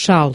Chale